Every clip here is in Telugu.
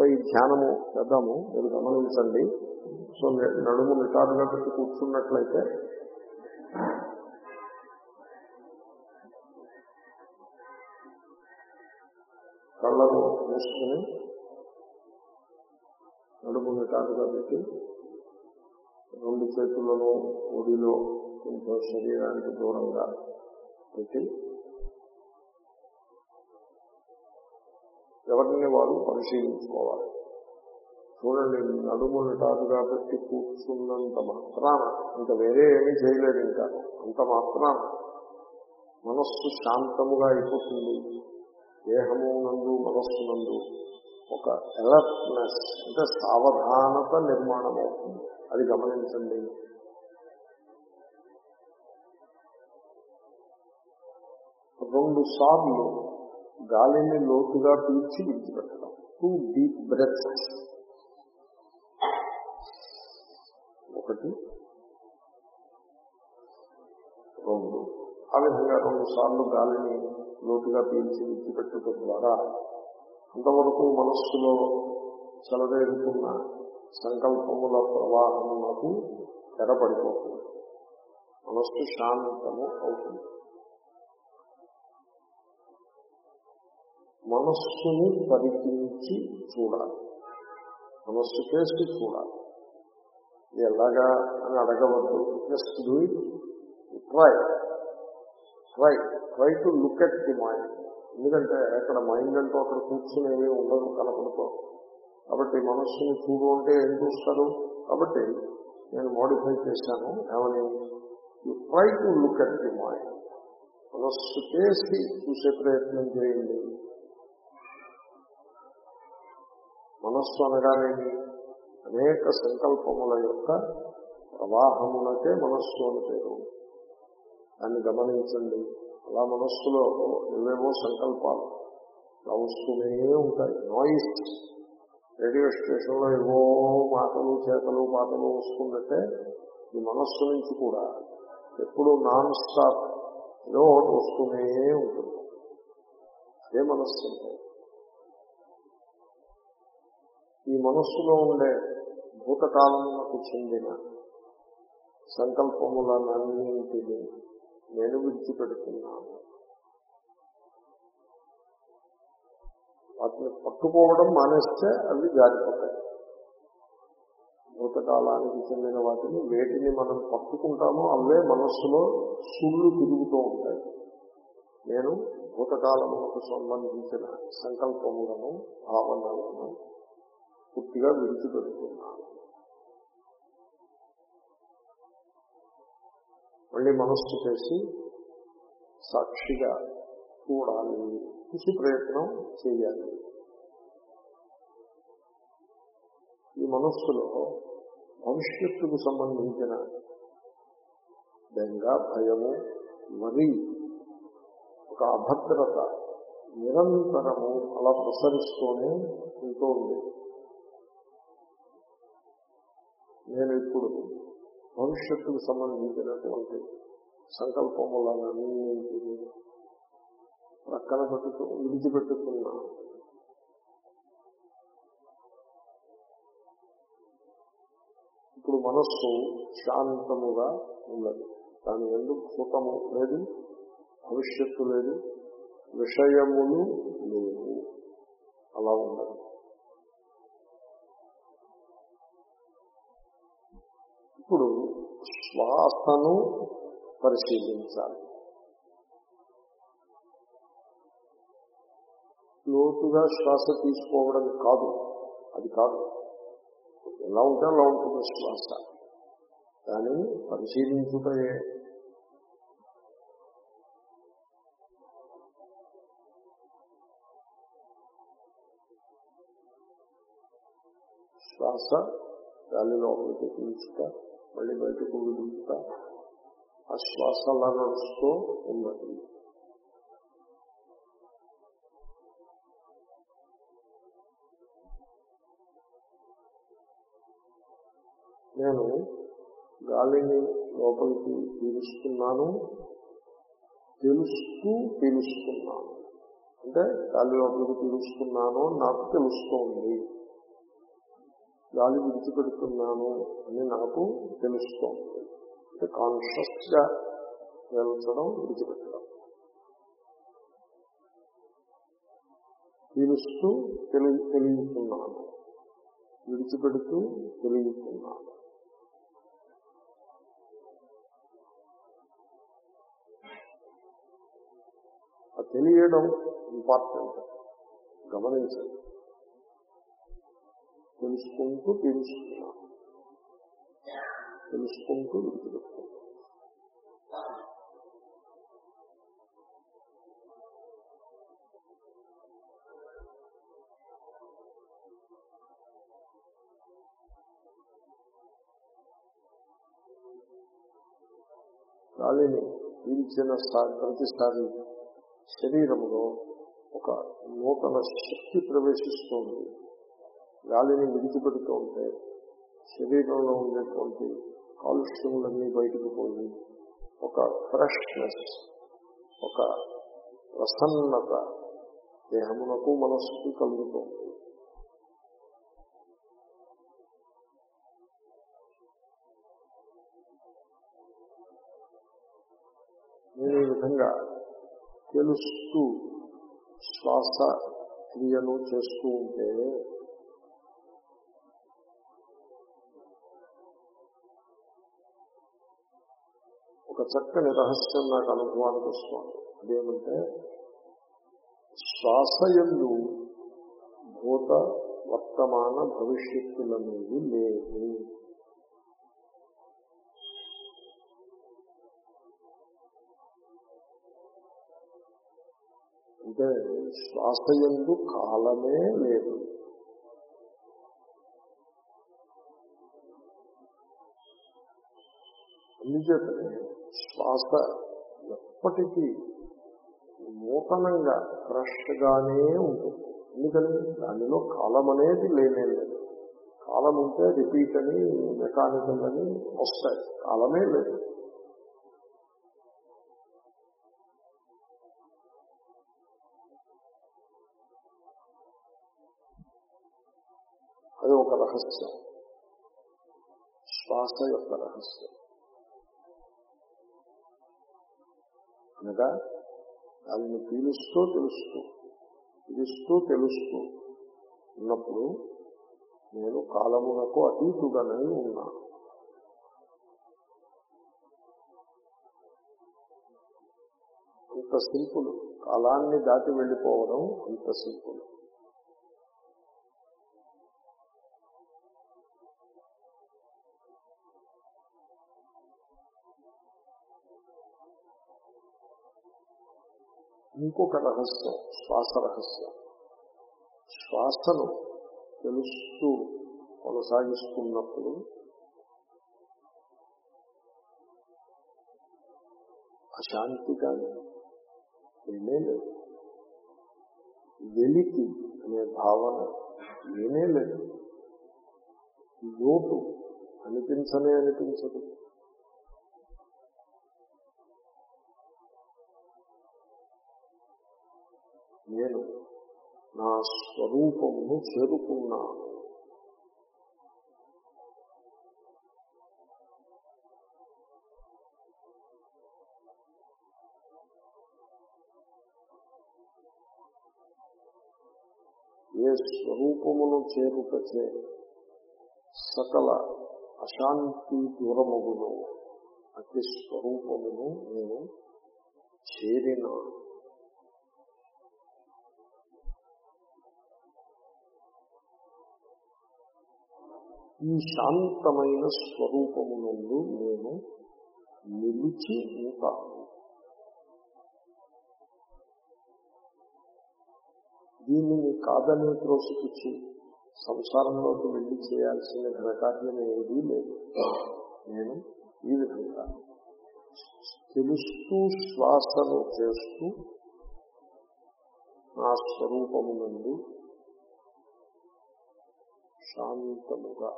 సో ఈ ధ్యానము చేద్దాము మీరు గమనించండి. సో నడుము నిటారుగా పెట్టి కూర్చున్నట్లయితే కళ్ళను మూసుకుని నడుము నిటారుగా పెట్టి రెండు చేతులను ఒడిలో కొంచెం శరీరానికి దూరంగా పెట్టి ఎవరిని వారు పరిశీలించుకోవాలి. చూడండి నడుము నిటారుగా పెట్టి కూర్చున్నంత మాత్రాన ఇంకా వేరే ఏమీ చేయలేదు ఇంకా. అంత మాత్రాన మనస్సు శాంతముగా అయిపోతుంది. దేహము నందు మనస్సు నందు ఒక ఎలర్ట్నెస్ అంటే సావధానత నిర్మాణం అవుతుంది అది గమనించండి. రెండు సార్లు గాలిని లోతుగా పీల్చి విడిచిపెట్టడం. టూ డీప్ బ్రెత్స్ ఒకటి రెండు. ఆ విధంగా రెండు సార్లు గాలిని లోతుగా పీల్చి విడిచిపెట్టడం ద్వారా అంతవరకు మనస్సులో చెలవేరుకున్న సంకల్పముల ప్రవాహమునకు తెరపడిపోతుంది. మనస్సు శాంతము అవుతుంది. మనస్సుని పరికించి చూడాలి. మనస్సు చేసి చూడాలి. ఇది ఎలాగా అని అడగవద్దు. Just do it try try try to look at the mind ఎందుకంటే అక్కడ మైండ్ అంటూ అక్కడ కూర్చునేవి ఉండదు కనపడుతూ కాబట్టి మనస్సుని చూడు అంటే ఏం చూస్తారు? కాబట్టి నేను మోడిఫై చేశాను. ఏమని? You try to look at the mind మనస్సు చేసి చూసే ప్రయత్నం చేయండి. మనస్సు అనగానేమి? అనేక సంకల్పముల యొక్క ప్రవాహమునకే మనస్సు అని పేరు. దాన్ని గమనించండి. అలా మనస్సులో ఏవేవో సంకల్పాలు అలా ఉంటాయి. నాయిస్ రేడియో స్టేషన్లో ఏవో మాటలు చేతలు పాటలు వస్తుందంటే ఈ మనస్సు నుంచి కూడా ఎప్పుడు నాన్ స్టాప్ ఏదో ఒకటి వస్తూనే ఉంటుంది. అదే మనస్సు అంటే. ఈ మనస్సులో ఉండే భూతకాలమునకు చెందిన సంకల్పములనన్నింటినీ నేను విడిచిపెడుతున్నాను. వాటిని పట్టుకోవడం మానేస్తే అవి జారిపోతాయి. భూతకాలానికి చెందిన వాటిని వేటిని మనం పట్టుకుంటామో అవే మనస్సులో సుళ్ళు తిరుగుతూ ఉంటాయి. నేను భూతకాలములకు సంబంధించిన సంకల్పములను భావనలను పూర్తిగా విడిచిపెడుతున్నాను మళ్ళీ మనస్సు చేసి సాక్షిగా చూడాలి. కృషి ప్రయత్నం చేయాలి. ఈ మనస్సులో భవిష్యత్తుకు సంబంధించిన బెంగ భయము మరి ఒక అభద్రత నిరంతరము అలా ప్రసరిస్తూనే ఉంటూ ఉంది. నేను ఇప్పుడు భవిష్యత్తుకు సంబంధించినటువంటి సంకల్పములన్నీ ప్రక్కన పెట్టుతూ విడిచిపెట్టుతున్నా ఇప్పుడు మనస్సు శాంతముగా ఉన్నది. దాని ఎందుకు సుఖము లేదు భవిష్యత్తు లేదు విషయములు లేవు. అలా ఉండదు ఇప్పుడు శ్వాసను పరిశీలించాలి. లోతుగా శ్వాస తీసుకోవడం కాదు అది కాదు. ఎలా ఉంటే అలా ఉంటుంది శ్వాస. దానిని పరిశీలించుటే శ్వాస గాలి లోపలికి పీల్చుట మళ్ళీ బయటకు విడుచుట ఆ శ్వాస అలా నడుస్తూ ఉన్నది. నేను గాలిని లోపలికి పీలుస్తున్నాను తెలుస్తూ పీలుస్తున్నాను. అంటే గాలి లోపలికి పీలుస్తున్నాను నాకు తెలుస్తోంది. గాలి విడిచిపెడుతున్నాను అని నాకు తెలుస్తోంది. అంటే కాన్షియస్గా పీల్చడం విడిచిపెట్టడం. పీలుస్తూ తెలి తెలియకున్నాను విడిచిపెడుతూ తెలియకున్నాను ఆ తెలియడం ఇంపార్టెంట్ గమనించండి. తెలుసుకుంటూ తెలుసుకున్నాను తెలుసుకుంటూ విడిచిపెట్టుకున్నాను గాలిని పీల్చిన సా- ప్రతిసారి శరీరంలో ఒక నూతన శక్తి ప్రవేశిస్తోంది. గాలిని విడిచిపెడుతూ ఉంటే శరీరంలో ఉండేటువంటి కాలుష్యములన్నీ బయటకు పోయి ఒక ఫ్రెష్నెస్ ఒక ప్రసన్నత దేహమునకు మనస్సుకు కలుగుతుంది. నేను ఈ విధంగా తెలుస్తూ శ్వాస క్రియను చేస్తూ ఉంటే ఒక చక్కని రహస్యం నాకు అనుభవానికి వస్తుంది. అదేమంటే శ్వాస ఎందు భూత వర్తమాన భవిష్యత్తులనేవి లేవు అంటే శ్వాసయందు కాలమే లేదు. అందుచేతనే శ్వాస ఎప్పటికీ నూతనంగా ఫ్రెష్గానే ఉంటుంది. ఎందుకని? దానిలో కాలం అనేది లేనే లేదు. కాలం ఉంటే రిపీట్ అని మెకానికల్ అని వస్తాయి. కాలమే లేదు. అది ఒక రహస్యం. శ్వాస యొక్క రహస్యం. అనగా దాన్ని పీలుస్తూ తెలుస్తూ పిలుస్తూ తెలుస్తూ ఉన్నప్పుడు నేను కాలమునకు అతీతుగానే ఉన్నాను. అంత సింపుల్. కాలాన్ని దాటి వెళ్ళిపోవడం అంత సింపుల్. ఇంకొక రహస్యం శ్వాస రహస్యం. శ్వాసను తెలుస్తూ కొనసాగిస్తున్నప్పుడు అశాంతి కానీ ఏమీ లేదు. వెలికి అనే భావన ఏమీ లేదు. లోటు అనిపించనే అనిపించదు. నేను నా స్వరూపమును చేరుకున్నాను. ఏ స్వరూపమును చేరుకచే సకల అశాంతి దూరమగును. అతి స్వరూపమును నేను చేరినాను. ఈ శాంతమైన స్వరూపమునందు నేను నిలిచి ఉంటాను. దీనిని కాదని త్రోసిపుచ్చి సంసారంలోకి వెళ్ళి చేయాల్సిన ఘనకార్యం ఏదీ లేదు. నేను ఈ విధంగా తెలుస్తూ శ్వాసను చేస్తూ నా స్వరూపమునందు శాంతముగా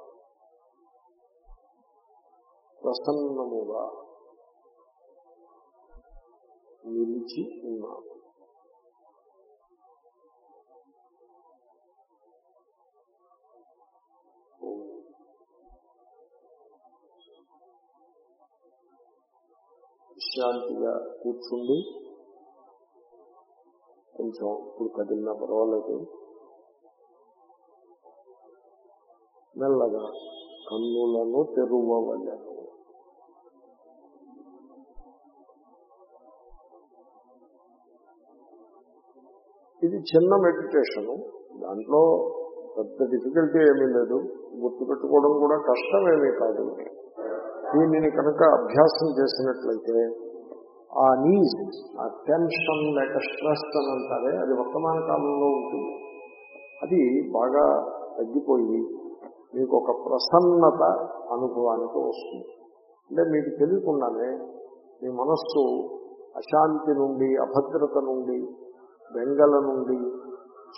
ప్రసన్నముగా నిలిచి ఉన్నాము. విశ్రాంతిగా కూర్చుండి కొంచెం ఇప్పుడు కదిలిన పర్వాలేదు. మెల్లగా కన్నులను తెరువలేదు ఇది చిన్న మెడిటేషను దాంట్లో పెద్ద డిఫికల్టీ ఏమీ లేదు. గుర్తుపెట్టుకోవడం కూడా కష్టమేమీ కాదు. దీనిని కనుక అభ్యాసం చేసినట్లయితే ఆ నీజ్ ఆ టెన్షన్ లేక స్ట్రెస్ అని అంటారే అది వర్తమాన కాలంలో ఉంటుంది. అది బాగా తగ్గిపోయి మీకు ఒక ప్రసన్నత అనుభవానికి వస్తుంది. అంటే మీకు తెలియకుండానే మీ మనస్సు అశాంతి నుండి అభద్రత నుండి బెంగల నుండి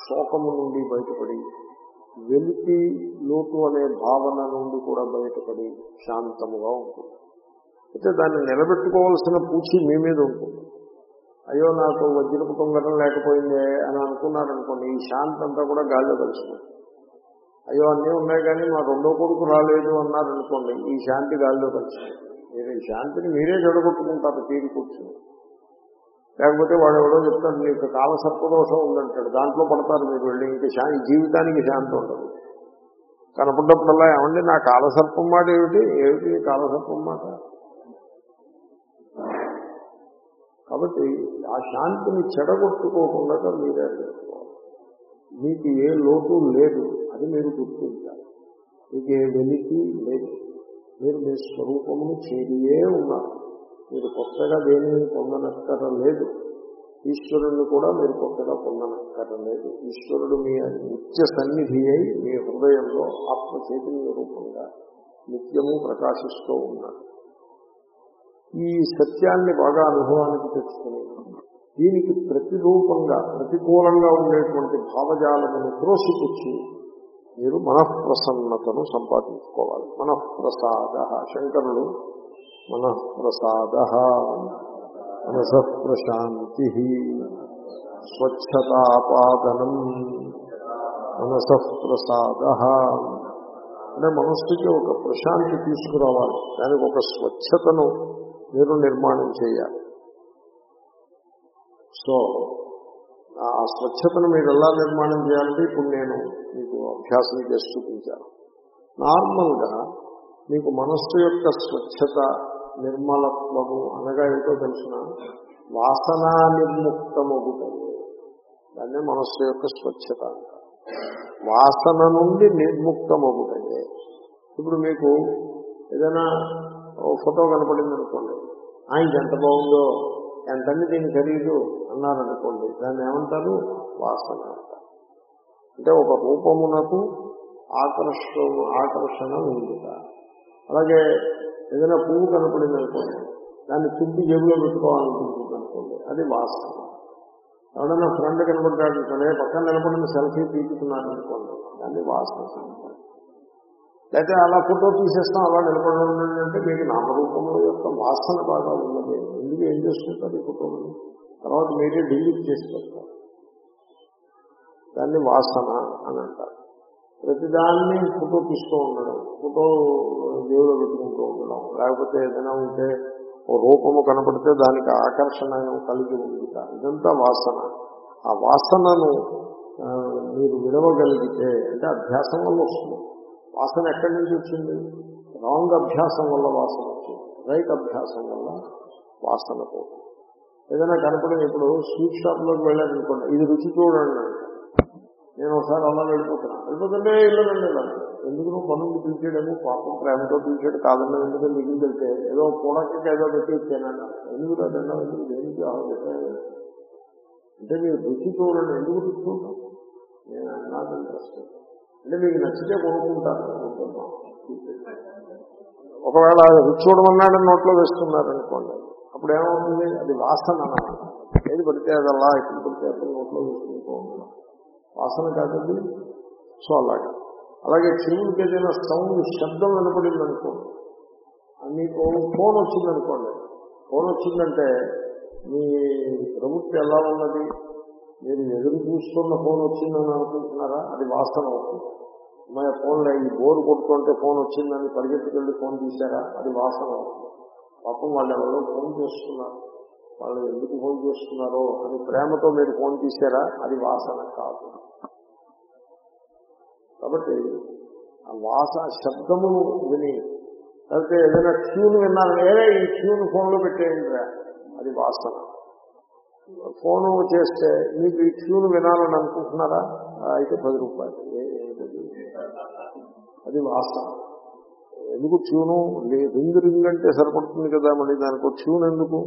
శోకము నుండి బయటపడి వెలితి లోటు అనే భావన నుండి కూడా బయటపడి శాంతముగా ఉంటుంది. అయితే దాన్ని నిలబెట్టుకోవాల్సిన పూచి మీ మీద ఉంటుంది. అయ్యో నాకు వజ్రపు తొంగరం లేకపోయిందే అని అనుకున్నారనుకోండి ఈ శాంతి అంతా కూడా గాలిలో కలిసిపోతుంది. అయ్యో అన్నీ ఉన్నాయి కానీ మా రెండో కొడుకు రాలేదు అన్నారనుకోండి ఈ శాంతి గాలిలో కలిసిపోతుంది. మీరు ఈ శాంతిని మీరే జడగొట్టుకుంటారు తీరు కూర్చుని. లేకపోతే వాడు ఎవడో చెప్తాడు నీకు కాలసర్పదోషం ఉందంటాడు దాంట్లో పడతారు మీరు వెళ్ళి ఇంకా శా జీవితానికి శాంతి ఉండదు. కనపడ్డప్పుడల్లా ఏమండి నా కాలసర్పం మాట ఏమిటి? ఏమిటి కాలసర్పం మాట? కాబట్టి ఆ శాంతిని చెడగొట్టుకోకుండా మీరే మీకు ఏ లోటు లేదు అది మీరు గుర్తించాలి. మీకు ఏ వెలికి లేదు. మీరు మీ స్వరూపమును చేరియే ఉన్నారు. మీరు కొత్తగా దేనిని పొందనక్కర లేదు. ఈశ్వరుణ్ణి కూడా మీరు కొత్తగా పొందనక్కర లేదు. ఈశ్వరుడు మీ నిత్య సన్నిధి అయి మీ హృదయంలో ఆత్మ చైతన్య రూపంగా నిత్యము ప్రకాశిస్తూ ఉన్నాడు. ఈ సత్యాన్ని బాగా అనుభవానికి తెచ్చుకుని దీనికి ప్రతిరూపంగా ప్రతికూలంగా ఉండేటువంటి భావజాలను త్రోసిపుచ్చి మీరు మనఃప్రసన్నతను సంపాదించుకోవాలి. మనఃప్రసాద. శంకరుడు మనఃప్రసాద మనస ప్రశాంతి స్వచ్ఛతాపాదనం మనస ప్రసాద అంటే మనస్సుకి ఒక ప్రశాంతి తీసుకురావాలి దానికి ఒక స్వచ్ఛతను మీరు నిర్మాణం చేయాలి. సో ఆ స్వచ్ఛతను మీరు ఎలా నిర్మాణం చేయాలంటే ఇప్పుడు నేను మీకు అభ్యాసం చేసి చూపించాను. నార్మల్గా మీకు మనస్సు యొక్క స్వచ్ఛత నిర్మలత్వము అనగా ఏంటో తెలిసిన? వాసనా నిర్ముక్తమగుతుంది దాన్నే మనస్సు యొక్క స్వచ్ఛత వాసన నుండి నిర్ముక్తమగుతాయి ఇప్పుడు మీకు ఏదైనా ఫోటో కనపడింది అనుకోండి ఇది ఎంత బాగుందో ఎంతండి దీని ఖరీదు? అన్నారనుకోండి. దాన్ని ఏమంటారు? వాసన అంటారు అంటే ఒక రూపమునకు ఆకర్షణ ఆకర్షణ ఉంది అలాగే ఏదైనా పువ్వు కనపడింది అనుకోండి దాన్ని చుట్టి జేబులో పెట్టుకోవాలనుకుంటుంది అనుకోండి అది వాస్తవం. ఎవడన్నా ఫ్రెండ్ కనపడ్డాడు అనుకోండి పక్కన నిలబడిన సెల్ఫీ తీపుతున్నాడు అనుకోండి దాన్ని వాసన లేకపోతే అలా ఫోటో తీసేస్తాం అలా నిలబడడం అంటే మీకు నామరూపముల యొక్క వాసన బాగా ఉన్నది. ఎందుకు ఏం చేసుకుంటారు ఈ ఫోటోని తర్వాత మీరే డిలీట్ చేసి పెడతారు. దాన్ని వాసన అని అంటారు. ప్రతిదాన్ని ఫోటో తీస్తూ ఉండడం ఫోటో దేవుడు పెట్టుకుంటూ ఉండడం. లేకపోతే ఏదైనా ఉంటే ఓ రూపము కనపడితే దానికి ఆకర్షణ కలిగి ఉంది ఇదంతా వాసన. ఆ వాసనను మీరు విడవగలిగితే అంటే అభ్యాసం వల్ల వస్తుంది. వాసన ఎక్కడి నుంచి వచ్చింది? రాంగ్ అభ్యాసం వల్ల వాసన వచ్చింది. రైట్ అభ్యాసం వల్ల వాసన పోతుంది. ఏదైనా కనపడిన ఇప్పుడు స్వీట్ షాప్లోకి వెళ్ళాలనుకోండి ఇది రుచి చూడండి. అంటే నేను ఒకసారి అలా వెళ్ళిపోతున్నా. వెళ్ళిపోతుంటే వెళ్ళనండి ఇలా ఎందుకు నువ్వు పనులు పిలిచేయడము పాపం ప్రేమతో పిలిచాడు కాదన్నా ఎందుకు మిగిలి వెళ్తే ఏదో పూడకి ఏదో పెట్టి ఇచ్చానన్నా ఎందుకు రాదన్నా ఎందుకు దేనికి ఆలోచించాను అంటే మీరు రుచి చూడండి. ఎందుకు రుచి నేను నాకు ఇంట్రెస్ట్ అంటే మీకు నచ్చితే కొనుక్కుంటాను. ఒకవేళ రుచి చూడమన్నాడని నోట్లో వేస్తున్నారనుకోండి అప్పుడు ఏమవుతుంది? అది వాసన అన్నమాట. ఏది పడితే అది అలా ఎప్పుడు పడితే అప్పుడు నోట్లో వేసుకుంటూ ఉండడం. వాసన కాదండి. సో అలాగా. అలాగే చెవులకి ఏదైనా సౌండ్ శబ్దం వినపడింది అనుకోండి మీకు ఫోన్ వచ్చిందనుకోండి. ఫోన్ వచ్చిందంటే మీ ప్రభుత్వం ఎలా ఉన్నది? మీరు ఎదురు చూస్తున్న ఫోన్ వచ్చిందని అనుకుంటున్నారా? అది వాసన అవుతుంది. మా ఫోన్లో ఈ బోరు కొట్టుకుంటే ఫోన్ వచ్చిందని పరిగెత్తుకెళ్ళి ఫోన్ తీశారా? అది వాసన అవుతుంది. పాపం వాళ్ళు ఎవరో ఫోన్ చేస్తున్నారు. వాళ్ళు ఎందుకు ఫోన్ చేస్తున్నారో అని ప్రేమతో మీరు ఫోన్ తీశారా? అది వాసన కాదు. కాబట్టి ఆ వాస శబ్దమును విని లేకపోతే ఏదైనా ట్యూన్ విన్నాను ఏదే ఈ ట్యూన్ ఫోన్లో పెట్టేయండిరా అది వాసన. ఫోను చేస్తే మీకు ఈ ట్యూన్ వినాలని అనుకుంటున్నారా? అయితే పది రూపాయలు. అది వాసన. ఎందుకు ట్యూను రింగ్ రింగ్ అంటే సరిపడుతుంది కదా మళ్ళీ దానికి ట్యూన్ ఎందుకు?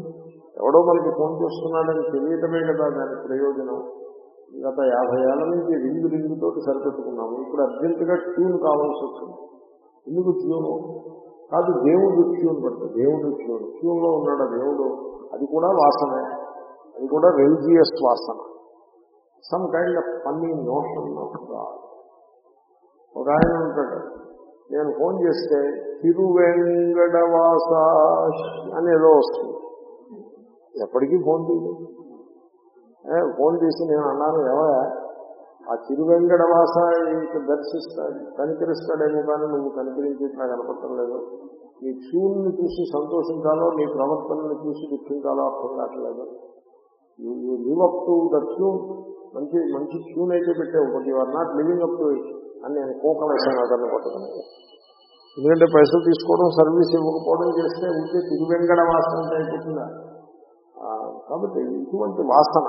ఎవడో మనకి ఫోన్ చేస్తున్నాడని తెలియటమే కదా దాని ప్రయోజనం. గత యాభై ఏళ్ళ నుంచి రింగ్ రింగ్ తోటి సరిపెట్టుకున్నాము. ఇప్పుడు అర్జెంటుగా ట్యూన్ కావాల్సి వస్తుంది ఎందుకు ట్యూను కాదు దేవుడు ట్యూన్ పడుతుంది దేవుడు ట్యూన్ ట్యూన్లో ఉన్నాడు దేవుడు? అది కూడా వాసనే. అది కూడా రిలీజియస్ వాసన. Some kind of funny notion ఒక ఆయన ఉంటాడు. నేను ఫోన్ చేస్తే తిరువెంగడవాస అని ఏదో వస్తుంది. ఎప్పటికీ ఫోన్ తీయదు ఫోన్ చేసి నేను అన్నాను ఏమయ్యా ఆ తిరువెంగడవాస ఇంక దర్శిస్తాడు కనికరిస్తాడేమో కానీ నువ్వు కనికరించేట్లా కనపడటం లేదు. నీ ట్యూన్ని చూసి సంతోషించాలో నీ ప్రవర్తనని చూసి దుఃఖించాలో అర్థం కావట్లేదు. You live up to the మంచి మంచి ట్యూన్ అయితే పెట్టావు but you are not living up to it. అని నేను కూకం వేసాను అతన్ని పట్టుకుని. ఎందుకంటే పైసలు తీసుకోవడం సర్వీస్ ఇవ్వకపోవడం చేస్తే ఉంటే తిరువెంగడ వాసన అయిపోతుందా కాబట్టి ఇటువంటి వాసన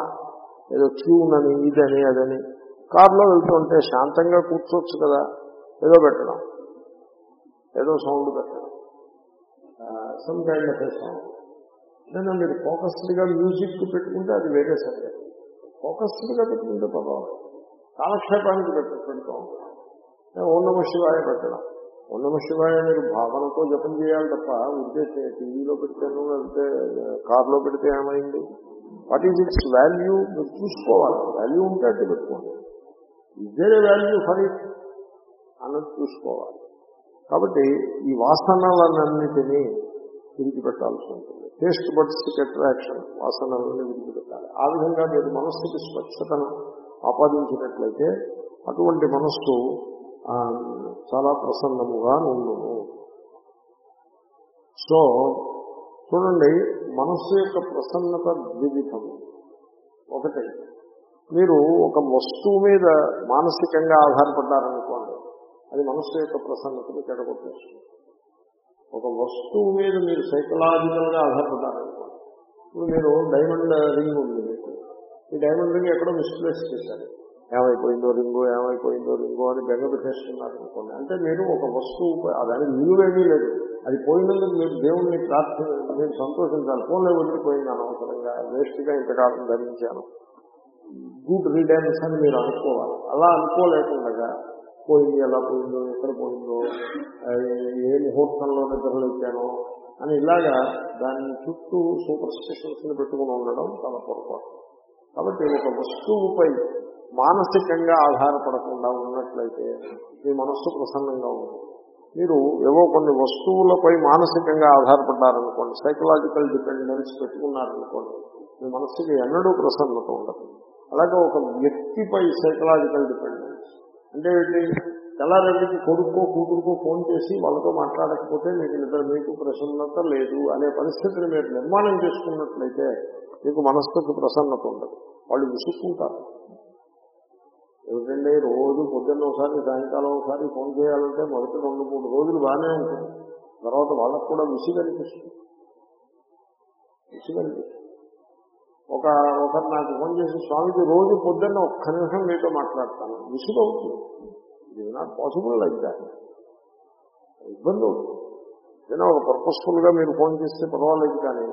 ఏదో క్యూనని అని ఇదని అదని. కారులో వెళ్తుంటే శాంతంగా కూర్చోవచ్చు కదా ఏదో పెట్టడం ఏదో సౌండ్ పెట్టడం. Some kind of sound. లేదా మీరు ఫోకస్డ్గా మ్యూజిక్ పెట్టుకుంటే అది వేరే సరే ఫోకస్డ్గా పెట్టుకుంటే పర్వాలేదు. కాలక్షేపానికి పెట్టు పెడతాం ఓం నమ శివాయ పెట్టడం. ఓం నమ శివాయ మీరు భావనతో జపం చేయాలి తప్ప ఉంటే టీవీలో పెడితేనో లేకపోతే కార్లో పెడితే ఏమైంది? వాట్ ఈజ్ ఇట్స్ వాల్యూ మీరు చూసుకోవాలి. వాల్యూ ఉంటే అట్టు పెట్టుకోండి. ఇద్దరే వాల్యూ ఫర్ ఇట్ అన్నది చూసుకోవాలి. కాబట్టి ఈ వాసనలన్నిటినీ విడిచిపెట్టాల్సి ఉంటుంది. టేస్ట్ బడ్స్కి అట్రాక్షన్ వాసనలను విడిచిపెట్టాలి. ఆ విధంగా మీరు మనస్సుకి స్వచ్ఛతను ఆపాదించినట్లయితే అటువంటి మనస్సు చాలా ప్రసన్నముగా ఉండును. సో చూడండి మనస్సు యొక్క ప్రసన్నత ద్విధము ఒకటి. మీరు ఒక వస్తువు మీద మానసికంగా ఆధారపడ్డారనుకోండి అది మనస్సు యొక్క ప్రసన్నతను చెడగొట్టేస్తుంది. ఒక వస్తువు మీద మీరు సైకలాజికల్గా ఆధారపడ్డారనుకోండి ఇప్పుడు మీరు డైమండ్ రింగ్ ఉంది మీకు. ఈ డైమండ్ రింగ్ ఎక్కడో మిస్ప్లేస్ చేశారు. ఏమైపోయిందో రింగు ఏమైపోయిందో రింగు అని బెంగ పెట్టేస్తున్నారు అనుకోండి. అంటే మీరు ఒక వస్తువు దానికి నిలువేమీ లేదు. అది పోయినందుకు మీరు దేవుణ్ణి ప్రార్థన మీరు సంతోషించాలి. ఫోన్లో వదిలిపోయింది అనవసరంగా. వేస్ట్గా ఇంతకాలం ధరించాను. గుడ్ రిడెన్స్ అని మీరు అనుకోవాలి. అలా అనుకోలేకుండా పోయింది ఎలా పోయిందో ఎక్కడ పోయిందో ఏ ముహూర్తంలో నిద్రలేచానో అని ఇలాగా దాని చుట్టూ సూపర్ స్టిషన్స్ని పెట్టుకుని ఉండడం చాలా పొరపాటు. కాబట్టి ఒక వస్తువుపై మానసికంగా ఆధారపడకుండా ఉన్నట్లయితే మీ మనస్సు ప్రసన్నంగా ఉంటుంది మీరు ఏవో కొన్ని వస్తువులపై మానసికంగా ఆధారపడ్డారనుకోండి సైకలాజికల్ డిపెండెన్స్ పెట్టుకున్నారనుకోండి మీ మనస్సుకి ఎన్నడూ ప్రసన్నత ఉండదు. అలాగే ఒక వ్యక్తిపై సైకలాజికల్ డిపెండెన్స్ అంటే ఏంటి? తెల్లారెడ్డికి కొడుకో కూతురుకో ఫోన్ చేసి వాళ్ళతో మాట్లాడకపోతే మీకు నిద్ర మీకు ప్రసన్నత లేదు అనే పరిస్థితిని మీరు నిర్మాణం చేసుకున్నట్లయితే మీకు మనస్సుకు ప్రసన్నత ఉండదు. వాళ్ళు విసుక్కుంటారు. ఎందుకంటే రోజు పొద్దున్న ఒకసారి సాయంకాలం ఒకసారి ఫోన్ చేయాలంటే మొదటి రెండు మూడు రోజులు బాగానే ఉంటుంది తర్వాత వాళ్ళకు కూడా విసుగు అనిపిస్తుంది. విసుగు ఒక ఒకరు నాకు ఫోన్ చేసి స్వామికి రోజు పొద్దున్న ఒక్క నిమిషం మీతో మాట్లాడతాను. విసుగు అవుతుంది. ఇది నాట్ పాసిబుల్ లైక్ దాట్ ఇబ్బంది అవుతుంది. ఏదైనా ఒక పర్పస్ఫుల్గా మీరు ఫోన్ చేస్తే పర్వాలేదు కానీ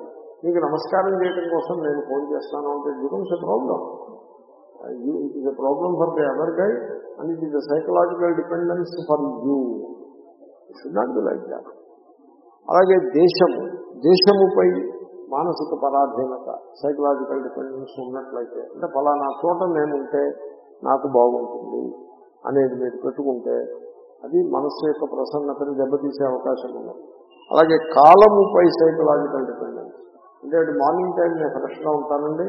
మీకు నమస్కారం చేయడం కోసం నేను ఫోన్ చేస్తాను అంటే it becomes a problem it is a problem for the other guy and it is a psychological dependence for you. Should like అలాగే దేశము దేశముపై మానసిక పరాధీనత సైకలాజికల్ డిపెండెన్స్ ఉన్నట్లయితే అంటే ఫలానా చోట నేనుంటే నాకు బాగుంటుంది అనేది మీరు పెట్టుకుంటే అది మనస్సు యొక్క ప్రసన్నతను దెబ్బతీసే అవకాశం ఉన్నది. అలాగే కాలముపై సైకలాజికల్ డిపెండెన్స్. అంటే మార్నింగ్ టైం నేను ఫ్రెష్గా ఉంటానండి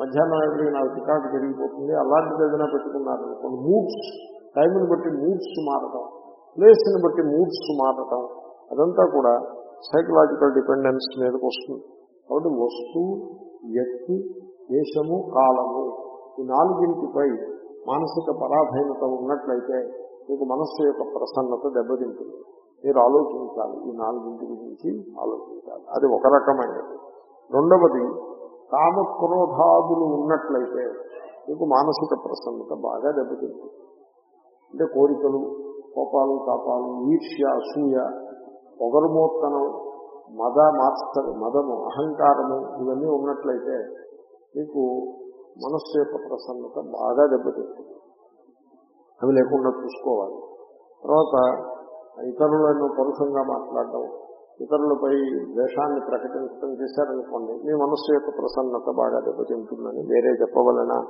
మధ్యాహ్నం ఎవరికి నాకు చికాకు పెరిగిపోతుంది అలాంటిది ఏదైనా కొన్ని మూడ్స్ టైంని బట్టి మూడ్స్ మారటం ప్లేస్ని బట్టి మూడ్స్ మారటం అదంతా కూడా సైకలాజికల్ డిపెండెన్స్ మీదకి వస్తుంది. కాబట్టి వస్తువు వ్యక్తి దేశము కాలము ఈ నాలుగింటిపై మానసిక పరాధీనత ఉన్నట్లయితే మీకు మనస్సు యొక్క ప్రసన్నత దెబ్బతింటుంది. మీరు ఆలోచించాలి ఈ నాలుగింటి గురించి ఆలోచించాలి. అది ఒక రకమైనది. రెండవది కామక్రోధాదులు ఉన్నట్లయితే మీకు మానసిక ప్రసన్నత బాగా దెబ్బతింటుంది. అంటే కోరికలు కోపాలు తాపాలు ఈర్ష్య అసూయ పొగరుమోత్తనం మద మాత్సర మదము అహంకారము ఇవన్నీ ఉన్నట్లయితే మీకు మనస్సు యొక్క ప్రసన్నత బాగా దెబ్బతింటుంది. అవి లేకుండా చూసుకోవాలి. తర్వాత ఇతరులను పరుషంగా మాట్లాడడం ఇతరులపై ద్వేషాన్ని ప్రకటించడం చేశారనుకోండి మీ మనస్సు యొక్క ప్రసన్నత బాగా దెబ్బతింటుందని వేరే చెప్పవలనా?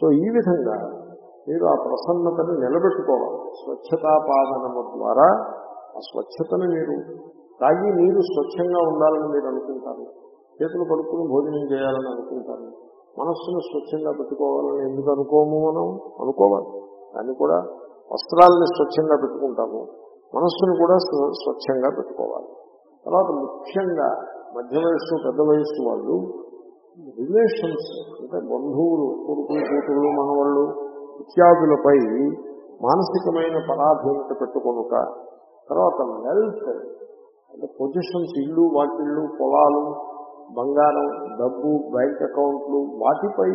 సో ఈ విధంగా మీరు ఆ ప్రసన్నతను నిలబెట్టుకోవాలి. స్వచ్ఛతాపాదనము ద్వారా ఆ స్వచ్ఛతను మీరు తాగి నీరు స్వచ్ఛంగా ఉండాలని మీరు అనుకుంటారు. చేతులు కడుక్కుని భోజనం చేయాలని అనుకుంటారు. మనస్సును స్వచ్ఛంగా పెట్టుకోవాలని ఎందుకు అనుకోము మనం? అనుకోవాలి. దాన్ని కూడా వస్త్రాలని స్వచ్ఛంగా పెట్టుకుంటాము. మనస్సును కూడా స్వ- స్వచ్ఛంగా పెట్టుకోవాలి. తర్వాత ముఖ్యంగా మధ్య వయస్సు పెద్ద వయస్సు వాళ్ళు రిలేషన్స్ అంటే బంధువులు కొడుకులు కూతుళ్ళు మనవాళ్ళు ఇత్యాదులపై మానసికమైన పరాధీనత పెట్టుకొనుక తర్వాత వెల్త్ అంటే పొజిషన్స్ ఇల్లు వాటిళ్ళు పొలాలు బంగారం డబ్బు బ్యాంక్ అకౌంట్లు వాటిపై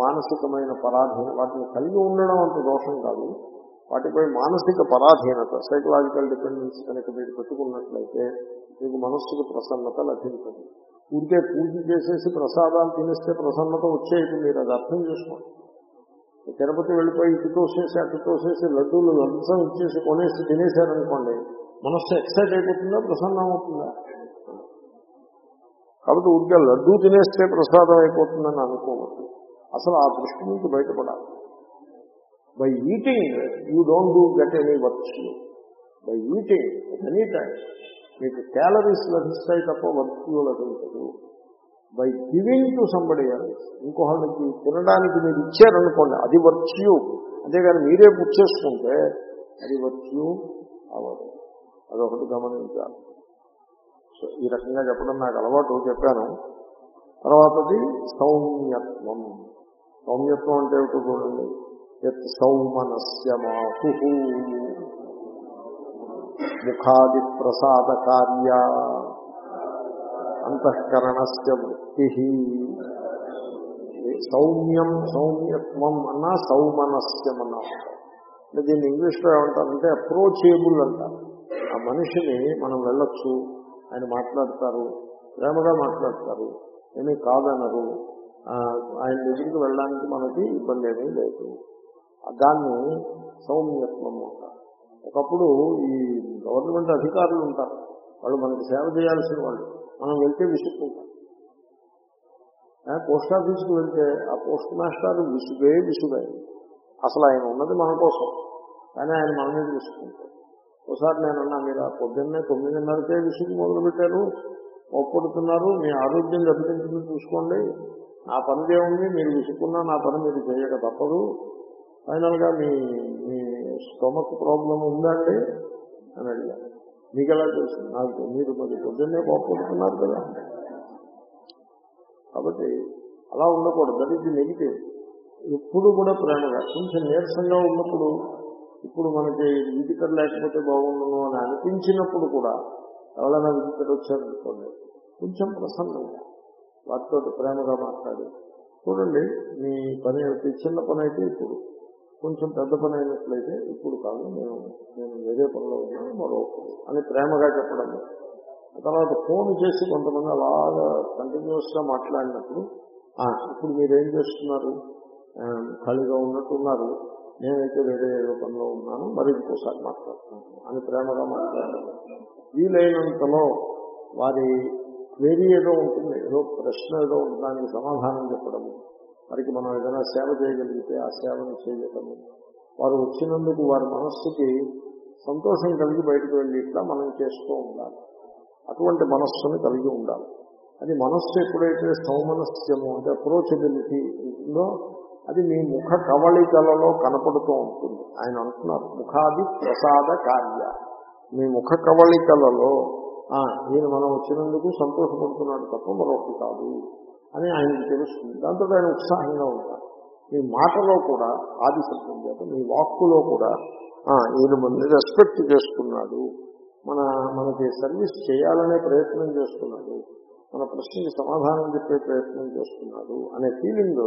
మానసికమైన పరాధీన వాటిని కలిగి ఉండడం అంత దోషం కాదు. వాటిపై మానసిక పరాధీనత సైకలాజికల్ డిపెండెన్స్ కనుక మీరు పెట్టుకున్నట్లయితే మీకు మనస్సుకు ప్రసన్నత లభించదు. ఊరికే పూజ చేసేసి ప్రసాదాలు తినేస్తే ప్రసన్నత వచ్చేది మీరు అది అర్థం చేసుకోండి. తిరుపతి వెళ్ళిపోయి ఇటు తోసేసి అటు తోసేసి లడ్డూలు లంచం ఇచ్చేసి కొనేసి తినేశారనుకోండి మనస్సు ఎక్సైట్ అయిపోతుందా ప్రసన్నం అవుతుందా? కాబట్టి ఊరికే లడ్డూ తినేస్తే ప్రసాదం అయిపోతుందని అనుకోవద్దు. అసలు ఆ దృష్టి నుంచి బయటపడాలి. By eating you don't do get any works by eating any time మీకు క్యాలరీస్ లభిస్తాయి తప్ప వర్క్యూ లభించదు బై గివింగ్ టు సంబడి ఇంకొకళ్ళకి తినడానికి మీరు ఇచ్చారనుకోండి అది వర్చ్యూ అంతేగాని మీరే బుక్ చేసుకుంటే అది వర్చ్యూ అవ్వదు. అదొకటి గమనించాలి. సో ఈ రకంగా చెప్పడం నాకు అలవాటు చెప్పాను. తర్వాతది సౌమ్యత్వం. సౌమ్యత్వం అంటే ఏమిటో చూడండి. యత్ సౌమనస్య ముఖాది ప్రసాద కార్య అంతఃకరణస్య వృత్తి. సౌమ్యం సౌమ్యత్వం అన్నా సౌమనస్యం అన్నా అంటే దీన్ని ఇంగ్లీష్లో ఏమంటారంటే అప్రోచేబుల్ అంటారు. ఆ మనిషిని మనం వెళ్ళొచ్చు ఆయన మాట్లాడతారు ప్రేమగా మాట్లాడతారు ఏమీ కాదనరు. ఆయన దగ్గరికి వెళ్ళడానికి మనకి ఇబ్బంది ఏమీ లేదు. దాన్ని సౌమ్యత్వము అంటారు. ఒకప్పుడు ఈ గవర్నమెంట్ అధికారులు ఉంటారు. వాళ్ళు మనకి సేవ చేయాల్సిన వాళ్ళు. మనం వెళ్తే విసుక్కుంటాం. పోస్ట్ ఆఫీస్కి వెళ్తే ఆ పోస్ట్ మాస్టర్ విసుగే విసుగే. అసలు ఆయన ఉన్నది మన కోసం. కానీ ఆయన మన మీద విసుకుంటాడు ఒకసారి నేను అన్నా మీరు ఆ పొద్దున్నే తొమ్మిదిన్నరకే విసుగు మొదలు పెట్టారు ఒప్పుడుతున్నారు మీ ఆరోగ్యం దెబ్బతింటుంది చూసుకోండి. నా పని ఏముంది మీరు విసుక్కున్నా నా పని మీరు చేయక తప్పదు. ఫైనల్గా మీ మీ స్టొమక్ ప్రాబ్లం ఉందండి? అని అడిగాను మీకు ఎలా తెలుసు? నాకు మీరు మరి పొద్దున్నే కోపడుతున్నారు కదా. కాబట్టి అలా ఉండకూడదు. దట్ ఈజ్ నెగిటివ్ ఎప్పుడు కూడా ప్రేమగా కొంచెం నీరసంగా ఉన్నప్పుడు ఇప్పుడు మనకి విజిటర్ లేకపోతే బాగుండును అని అనిపించినప్పుడు కూడా ఎవరైనా విజిటర్ వచ్చారనుకోండి కొంచెం ప్రసన్నంగా వాటితో ప్రేమగా మాట్లాడి. చూడండి మీ పని అయితే చిన్న పని అయితే ఇప్పుడు. కొంచెం పెద్ద పని అయినట్లయితే ఇప్పుడు కాదు నేను నేను వేరే పనిలో ఉన్నాను మరో అని ప్రేమగా చెప్పడం. తర్వాత ఫోన్ చేసి కొంతమంది అలాగా కంటిన్యూస్గా మాట్లాడినప్పుడు ఇప్పుడు మీరేం చేస్తున్నారు? ఖాళీగా ఉన్నట్టున్నారు. నేనైతే వేరే ఏదో పనిలో ఉన్నాను మరి ఇంకోసారి మాట్లాడుతున్నాను అని ప్రేమగా మాట్లాడాను వీలైనంతలో వారి వేరే ఏదో ఉంటుంది ఏదో ప్రశ్న ఏదో ఉంటుంది దానికి సమాధానం చెప్పడము వారికి మనం ఏదైనా సేవ చేయగలిగితే ఆ సేవను చేయటము వారు వచ్చినందుకు వారి మనస్సుకి సంతోషం కలిగి బయటకు వెళ్ళి ఇట్లా మనం చేస్తూ ఉండాలి. అటువంటి మనస్సుని కలిగి ఉండాలి. అది మనస్సు ఎప్పుడైతే సౌమనస్యము అంటే అప్రోచబిలిటీ ఉంటుందో అది మీ ముఖ కవళికలలో కనపడుతూ ఉంటుంది. ఆయన అంటున్నారు ముఖాది ప్రసాద కార్య. మీ ముఖ కవళికలలో నేను మనం వచ్చినందుకు సంతోషపడుతున్నాడు తప్ప మరొకటి కాదు. అని ఆయనకు తెలుస్తుంది. దాంతో ఆయన ఉత్సాహంగా ఉంటారు. మీ మాటలో కూడా ఆది శబ్దం చేత మీ వాక్కులో కూడా ఈయన మనల్ని రెస్పెక్ట్ చేస్తున్నాడు మన మనకి సర్వీస్ చేయాలనే ప్రయత్నం చేస్తున్నాడు. మన ప్రశ్నకి సమాధానం చెప్పే ప్రయత్నం చేస్తున్నాడు అనే ఫీలింగ్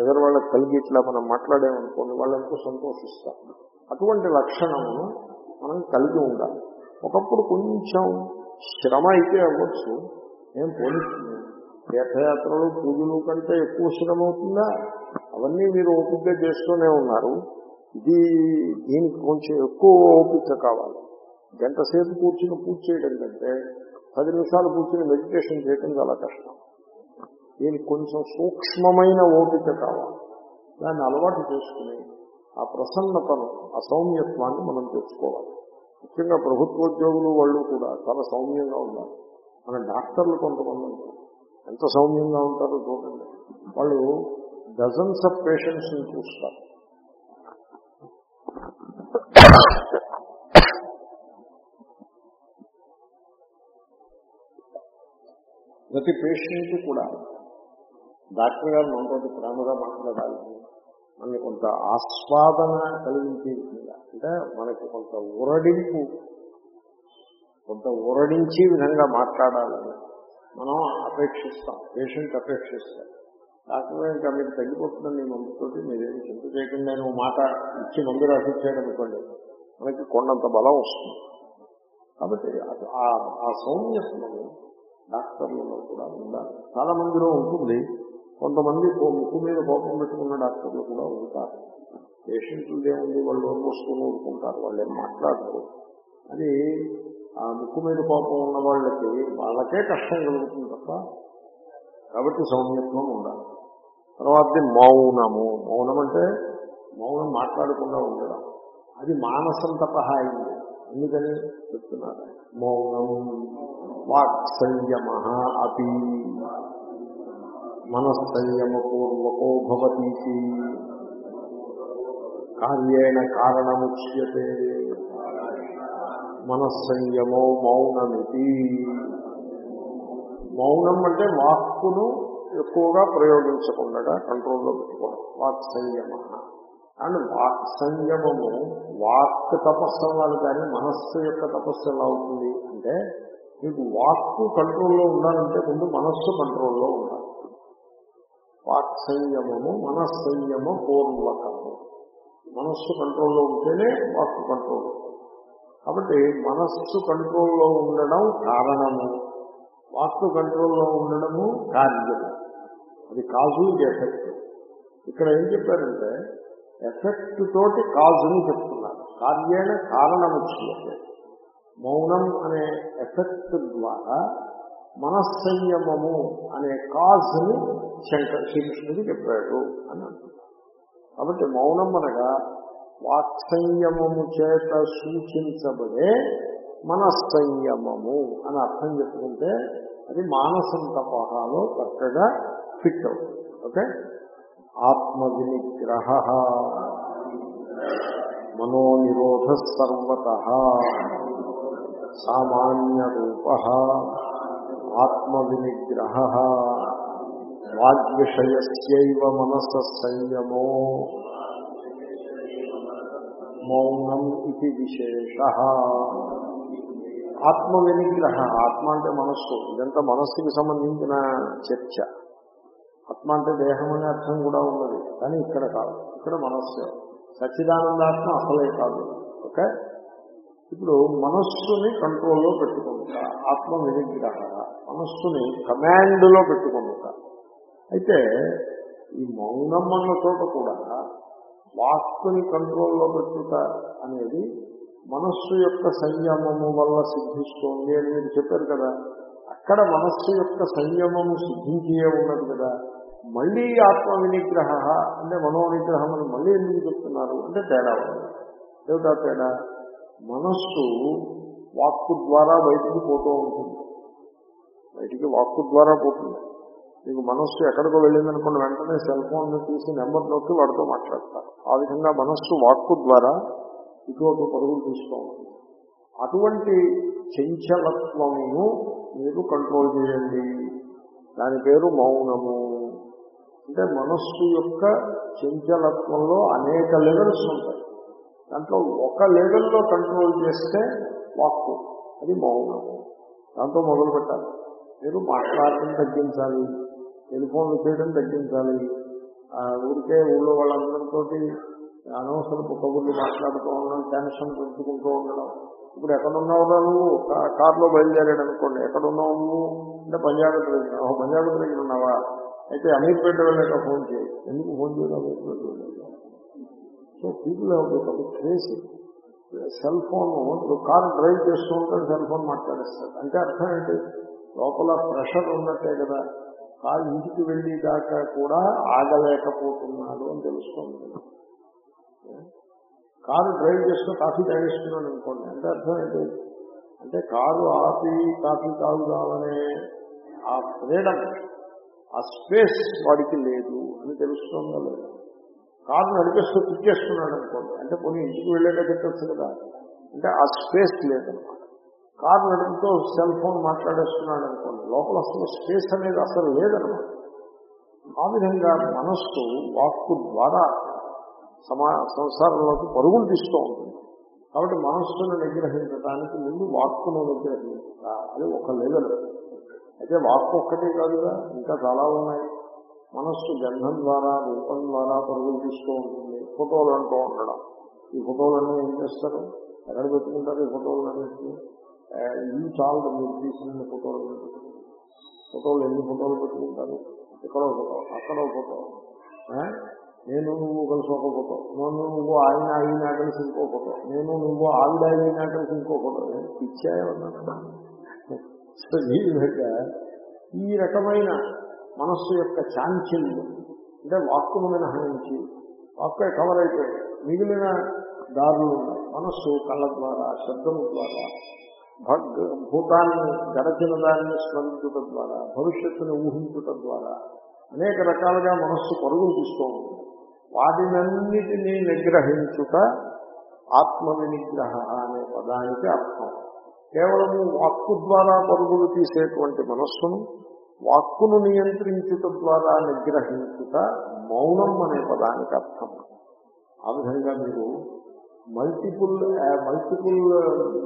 ఎదురు వాళ్ళకి కలిగి ఇట్లా మనం మాట్లాడామనుకోండి వాళ్ళు ఎంతో సంతోషిస్తారు. అటువంటి లక్షణమును మనం కలిగి ఉండాలి. ఒకప్పుడు కొంచెం శ్రమ అయితే అవ్వచ్చు ఏం పోలీసు తీర్థయాత్రలు పూజలు కంటే ఎక్కువ శ్రమ అవుతుందా అవన్నీ మీరు ఓపికగా చేస్తూనే ఉన్నారు. ఇది దీనికి కొంచెం ఎక్కువ ఓపిక కావాలి. గంట సేపు కూర్చుని పూజ చేయడం కంటే పది నిమిషాలు కూర్చుని మెడిటేషన్ చేయడం చాలా కష్టం. దీనికి కొంచెం సూక్ష్మమైన ఓపిక కావాలి. దాన్ని అలవాటు చేసుకుని ఆ ప్రసన్నతను ఆ సౌమ్యత్వాన్ని మనం తెచ్చుకోవాలి. ముఖ్యంగా ప్రభుత్వోద్యోగులు వాళ్ళు కూడా చాలా సౌమ్యంగా ఉన్నారు. మన డాక్టర్లు కొంతమంది ఉంటారు ఎంత సౌమ్యంగా ఉంటారో చూడండి. వాళ్ళు డజన్స్ ఆఫ్ పేషెంట్స్ని చూస్తారు. ప్రతి పేషెంట్ కూడా డాక్టర్ గారు మనతో ప్రేమగా మాట్లాడాలి. మనకి కొంత ఆస్వాదన కలిగించే విధంగా అంటే మనకి కొంత ఊరడింపు కొంత ఊరడించే విధంగా మాట్లాడాలని. మనం అపేక్షిస్తాం పేషెంట్ అపేక్షిస్తాం డాక్టర్ ఇంకా మీకు తగ్గిపోతుందని మీ మందుతోటి మీరేమి చింత చేయకుండా నేను మాట ఇచ్చి మందు రాసిచ్చాడు అనుకోండి మనకి కొండంత బలం వస్తుంది. కాబట్టి ఆ- ఆ సౌమ్యత్వము డాక్టర్లలో కూడా ఉండాలి. చాలా మందిలో ఉంటుంది. కొంతమంది ముక్కు మీద కోపం పెట్టుకున్న డాక్టర్లు కూడా ఉంటారు. పేషెంట్లు ఏముంది వాళ్ళు వస్తువులు ఊరుకుంటారు వాళ్ళు ఏం మాట్లాడరు. అది ముక్కు మీద కోపం ఉన్న వాళ్ళకి వాళ్ళకే కష్టం కలుగుతుంది తప్ప కాబట్టి సౌమ్యత్వం ఉండాలి. తర్వాత మౌనము. మౌనం అంటే మౌనం మాట్లాడకుండా ఉండడం. అది మానసం తప అయింది ఎందుకని చెప్తున్నారు? మౌనం వాక్ సంయమ అపి మనస్సంయమపూర్వకో భవతీతి. కార్యేణ కారణముచ్యతే. మనస్సంయమో మౌనమితి. మౌనం అంటే వాక్కును ఎక్కువగా ప్రయోగించకుండా కంట్రోల్లో పెట్టుకోవడం. వాక్ సంయమ అండ్ వాక్ సంయమము వాక్ తపస్సు అవ్వాలి కానీ మనస్సు యొక్క తపస్సు ఎలా అవుతుంది అంటే మీకు వాక్కు కంట్రోల్లో ఉండాలంటే ముందు మనస్సు కంట్రోల్లో ఉండాలి. వాక్ సంయమము మనస్సంయమ పూర్వకము. మనస్సు కంట్రోల్లో ఉంటేనే వాక్కు కంట్రోల్ కాబట్టి మనస్సు కంట్రోల్లో ఉండడం కారణము వాస్తు కంట్రోల్లో ఉండడము కార్యము అది కాజు ఎఫెక్ట్. ఇక్కడ ఏం చెప్పారంటే ఎఫెక్ట్ తోటి కాజుని చెప్తున్నారు. కార్యేణ కారణము మౌనం అనే ఎఫెక్ట్ ద్వారా మనస్సంయమము అనే కాజుని శంకర్ శ్రీకృష్ణుడు చెప్పాడు అని అంటున్నారు. కాబట్టి మౌనం అనగా వాక్సంయమము చేత సూచించబడే మనస్సంయమము అని అర్థం చెప్పుకుంటే అది మానసం తపహాలో చక్కగా ఫిట్ అవుతుంది. ఓకే? ఆత్మ వినిగ్రహ మనోనిరోధ సర్వత. సామాన్య రూప. ఆత్మ వినిగ్రహ వాగ్విషయస్యైవ మనస సంయమో మౌనం ఇది విశేష. ఆత్మ వినిగ్రహ ఆత్మ అంటే మనస్సు ఇదంతా మనస్సుకి సంబంధించిన చర్చ. ఆత్మ అంటే దేహం అనే అర్థం కూడా ఉన్నది కానీ ఇక్కడ కాదు ఇక్కడ మనస్సు. సచ్చిదానందాత్మ అసలే కాదు ఓకే? ఇప్పుడు మనస్సుని కంట్రోల్లో పెట్టుకుంటా ఆత్మ వినిగ్రహ మనస్సుని కమాండ్లో పెట్టుకుంటా. అయితే ఈ మౌనం అన్న చోట కూడా వాక్కుని కంట్రోల్లో పెట్టుట అనేది మనస్సు యొక్క సంయమము వల్ల సిద్ధిస్తోంది అని మీరు చెప్పారు కదా. అక్కడ మనస్సు యొక్క సంయమము సిద్ధించే ఉన్నది కదా. మళ్ళీ ఆత్మ వినిగ్రహ అంటే మనో నిగ్రహం అని మళ్ళీ ఎందుకు చెప్తున్నారు అంటే తేడా ఉంది ఏమిటా తేడా? మనస్సు వాక్కు ద్వారా బయటికి పోతూ ఉంటుంది. బయటికి వాక్కు ద్వారా పోతుంది. మీకు మనస్సు ఎక్కడికో వెళ్ళిందనుకోండి వెంటనే సెల్ ఫోన్ తీసి నెంబర్ నొక్కి వాడితో మాట్లాడతారు. ఆ విధంగా మనస్సు వాక్కు ద్వారా ఇటువంటి పరుగులు తీసుకో అటువంటి చంచలత్వమును మీరు కంట్రోల్ చేయండి. దాని పేరు మౌనము. అంటే మనస్సు యొక్క చంచలత్వంలో అనేక లెవెల్స్ ఉంటాయి. దాంట్లో ఒక లెవెల్లో కంట్రోల్ చేస్తే వాక్కు అది మౌనము. దాంతో మొదలు పెట్టాలి మీరు మాట్లాడటం తగ్గించాలి. టెలిఫోన్లు చేయడం తగ్గించాలి. ఆ, ఊరికే ఊళ్ళో వాళ్ళందరితో అనవసరపు కబుర్లు మాట్లాడుతూ ఉండడం టెన్షన్ పెంచుకుంటూ ఉండడం. ఇప్పుడు ఎక్కడున్నావు నువ్వు కారులో బయలుదేరాడు అనుకోండి ఎక్కడున్నావు నువ్వు అంటే పంజాబ్ దగ్గర ఓహో పంజాబ్ దగ్గర ఉన్నావా? అయితే అమీర్పేట వెళ్ళాక ఫోన్ చేయి. ఎందుకు ఫోన్ చేయడం అమీర్పేట వెళ్ళాక so people have cell phone ఇప్పుడు కారు డ్రైవ్ చేస్తూ ఉంటాడు సెల్ ఫోన్ మాట్లాడేస్తాడు. అంటే అర్థం ఏంటి? లోపల ప్రెషర్ ఉన్నట్టే కదా. కారు ఇంటికి వెళ్ళేదాకా కూడా ఆగలేకపోతున్నాడు అని తెలుసుకోండి కారు డ్రైవ్ చేస్తూ కాఫీ తాగేస్తున్నాడు అనుకోండి. అంటే అర్థం ఏంటి? అంటే కారు ఆపి కాఫీ తాగుదామనే ఆ ఫ్రీడమ్ ఆ స్పేస్ వాడికి లేదు అని తెలుస్తుందా లేదు కారు నడిపిస్తూ చేసుకున్నాడు అనుకోండి. అంటే కొన్ని ఇంటికి వెళ్ళేటట్టు తిట్టచ్చు కదా. అంటే ఆ స్పేస్ లేదనమాట. కారు నడుపుతూ సెల్ ఫోన్ మాట్లాడేస్తున్నాడు అనుకోండి లోపల అసలు స్పేస్ అనేది అసలు లేదనమాట. ఆ విధంగా మనస్సు వాక్కు ద్వారా సమా సంసారంలోకి పరుగులు తీస్తూ ఉంటుంది. కాబట్టి మనస్సును నిగ్రహించడానికి ముందు వాక్కును నిగ్రహించుట అది ఒక లెవెల్ అయితే వాక్కు ఒక్కటే కాదుగా ఇంకా చాలా ఉన్నాయి. మనస్సు గంధం ద్వారా రూపం ద్వారా పరుగులు తీస్తూ ఉంటుంది. ఫోటోలు అంటూ ఉండడం. ఈ ఫోటోలన్నీ ఏం చేస్తారు? ఎక్కడ పెట్టుకుంటారు ఈ ఫోటోలన్నింటినీ ఆ, ఇల్లు చాలు మీరు తీసిన ఫోటోలు ఫోటోలు ఎన్ని ఫోటోలు పెట్టుకుంటారు ఎక్కడో ఫోటో అక్కడో ఫోటో నేను నువ్వు కలిసి ఒక ఫోటో నేను నువ్వు ఆయన ఆయన కలిసి ఇంకో ఫోటో నేను నువ్వు ఆవిడ అయినా కలిసి ఇంకో ఫోటో ఇచ్చాయన్నా సో ఈ విధంగా ఈ రకమైన మనస్సు యొక్క చాంచల్యం అంటే వాక్కును మినహాయించి వాక్కే కవర్ అయిపోయింది మిగిలిన దారులు మనస్సు కళ్ళ ద్వారా శబ్దము ద్వారా భగ్ భూతాన్ని గడచిన దాన్ని స్మరించుట ద్వారా భవిష్యత్తును ఊహించుట ద్వారా అనేక రకాలుగా మనస్సు పరుగులు తీస్తూ ఉంటుంది. వాటినన్నిటినీ నిగ్రహించుట ఆత్మ వినిగ్రహ అనే పదానికి అర్థం. కేవలము వాక్కు ద్వారా పరుగులు తీసేటువంటి మనస్సును వాక్కును నియంత్రించుట ద్వారా నిగ్రహించుట మౌనం అనే పదానికి అర్థం. ఆ విధంగా మీరు మల్టిపుల్ మల్టిపుల్